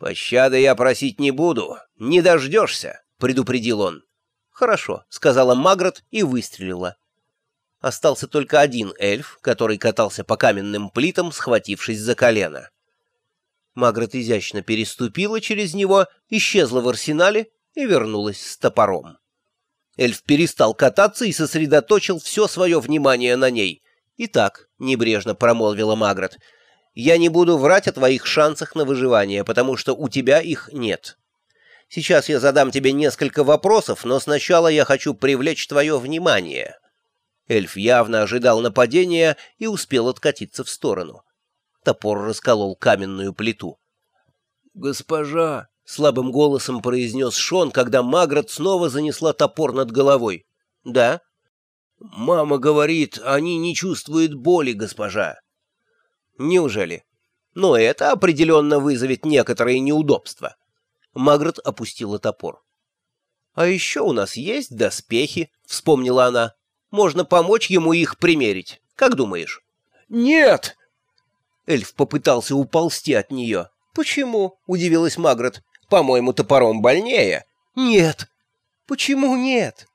«Пощады я просить не буду, не дождешься», — предупредил он. «Хорошо», — сказала Магрот и выстрелила. Остался только один эльф, который катался по каменным плитам, схватившись за колено. Магрот изящно переступила через него, исчезла в арсенале и вернулась с топором. Эльф перестал кататься и сосредоточил все свое внимание на ней. «Итак», — небрежно промолвила Магрот, — «я не буду врать о твоих шансах на выживание, потому что у тебя их нет. Сейчас я задам тебе несколько вопросов, но сначала я хочу привлечь твое внимание». Эльф явно ожидал нападения и успел откатиться в сторону. Топор расколол каменную плиту. «Госпожа!» — слабым голосом произнес Шон, когда Магрот снова занесла топор над головой. «Да?» «Мама говорит, они не чувствуют боли, госпожа». «Неужели?» «Но это определенно вызовет некоторые неудобства». Магрот опустила топор. «А еще у нас есть доспехи», — вспомнила она. Можно помочь ему их примерить. Как думаешь?» «Нет!» Эльф попытался уползти от нее. «Почему?» — удивилась Магрот. «По-моему, топором больнее». «Нет». «Почему нет?»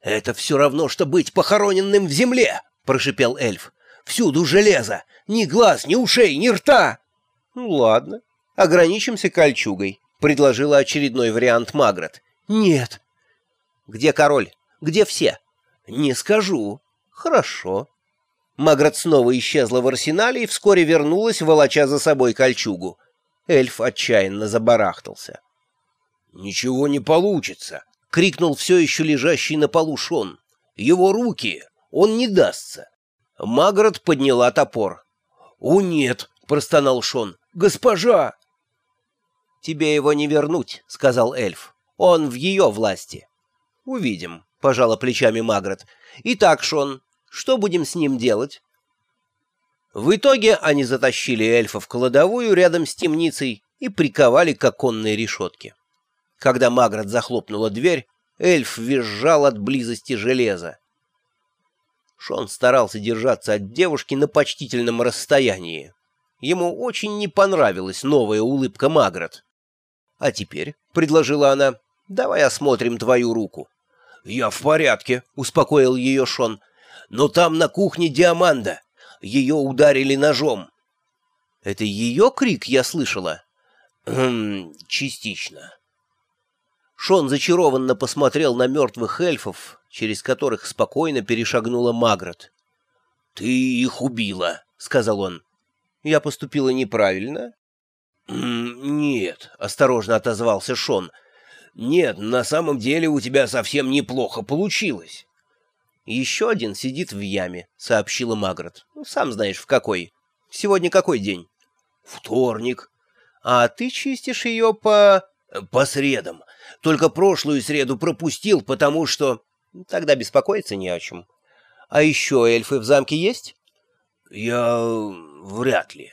«Это все равно, что быть похороненным в земле!» — прошипел эльф. «Всюду железо! Ни глаз, ни ушей, ни рта!» «Ну ладно, ограничимся кольчугой», — предложила очередной вариант Магрот. «Нет». «Где король? Где все?» «Не скажу». «Хорошо». Магрот снова исчезла в арсенале и вскоре вернулась, волоча за собой кольчугу. Эльф отчаянно забарахтался. «Ничего не получится!» — крикнул все еще лежащий на полу Шон. «Его руки! Он не дастся!» Магрот подняла топор. «О, нет!» — простонал Шон. «Госпожа!» «Тебе его не вернуть», — сказал эльф. «Он в ее власти». «Увидим». — пожала плечами Магрот. «Итак, Шон, что будем с ним делать?» В итоге они затащили эльфа в кладовую рядом с темницей и приковали к оконной решетке. Когда Магрот захлопнула дверь, эльф визжал от близости железа. Шон старался держаться от девушки на почтительном расстоянии. Ему очень не понравилась новая улыбка Магрот. «А теперь», — предложила она, — «давай осмотрим твою руку». «Я в порядке», — успокоил ее Шон. «Но там на кухне Диаманда. Ее ударили ножом». «Это ее крик я слышала?» «Хм, частично». Шон зачарованно посмотрел на мертвых эльфов, через которых спокойно перешагнула Магрот. «Ты их убила», — сказал он. «Я поступила неправильно?» «Нет», — осторожно отозвался Шон. Нет, на самом деле у тебя совсем неплохо получилось. Еще один сидит в яме, сообщила Магрот. Ну, сам знаешь, в какой. Сегодня какой день? Вторник. А ты чистишь ее по... По средам. Только прошлую среду пропустил, потому что... Тогда беспокоиться не о чем. А еще эльфы в замке есть? Я... вряд ли.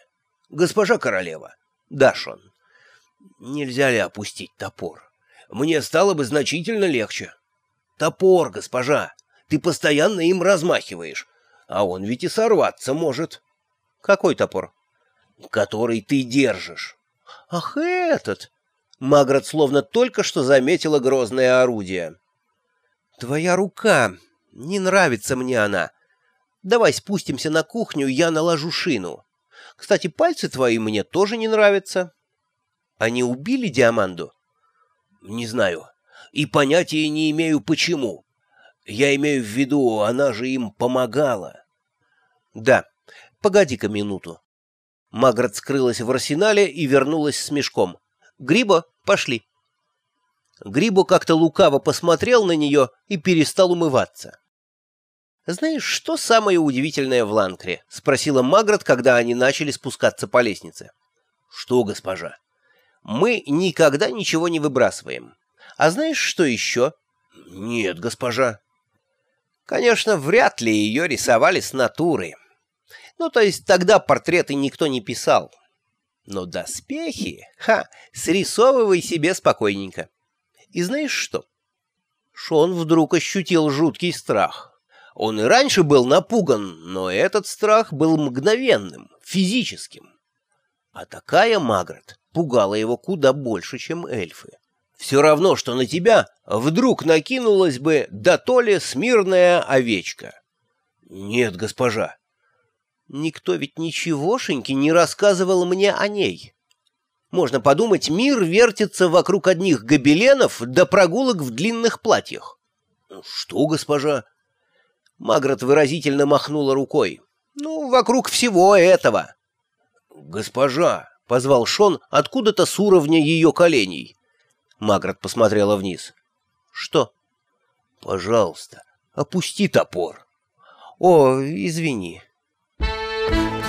Госпожа королева. Да, Шон. Нельзя ли опустить топор? мне стало бы значительно легче. Топор, госпожа, ты постоянно им размахиваешь, а он ведь и сорваться может. Какой топор? Который ты держишь. Ах, этот! Магрот словно только что заметила грозное орудие. Твоя рука. Не нравится мне она. Давай спустимся на кухню, я наложу шину. Кстати, пальцы твои мне тоже не нравятся. Они убили Диаманду? Не знаю. И понятия не имею, почему. Я имею в виду, она же им помогала. Да. Погоди-ка минуту. Маград скрылась в арсенале и вернулась с мешком. «Грибо, пошли». Грибо как-то лукаво посмотрел на нее и перестал умываться. «Знаешь, что самое удивительное в Ланкре?» — спросила Маград, когда они начали спускаться по лестнице. «Что, госпожа?» Мы никогда ничего не выбрасываем. А знаешь, что еще? Нет, госпожа. Конечно, вряд ли ее рисовали с натуры. Ну, то есть тогда портреты никто не писал. Но доспехи, ха, срисовывай себе спокойненько. И знаешь что? Шон вдруг ощутил жуткий страх. Он и раньше был напуган, но этот страх был мгновенным, физическим. А такая Магрот пугала его куда больше, чем эльфы. Все равно, что на тебя вдруг накинулась бы да то ли смирная овечка. Нет, госпожа. Никто ведь ничегошеньки не рассказывал мне о ней. Можно подумать, мир вертится вокруг одних гобеленов да прогулок в длинных платьях. Что, госпожа? Магрот выразительно махнула рукой. Ну, вокруг всего этого. Госпожа, — позвал Шон откуда-то с уровня ее коленей. Магрот посмотрела вниз. «Что?» «Пожалуйста, опусти топор». «О, извини». Música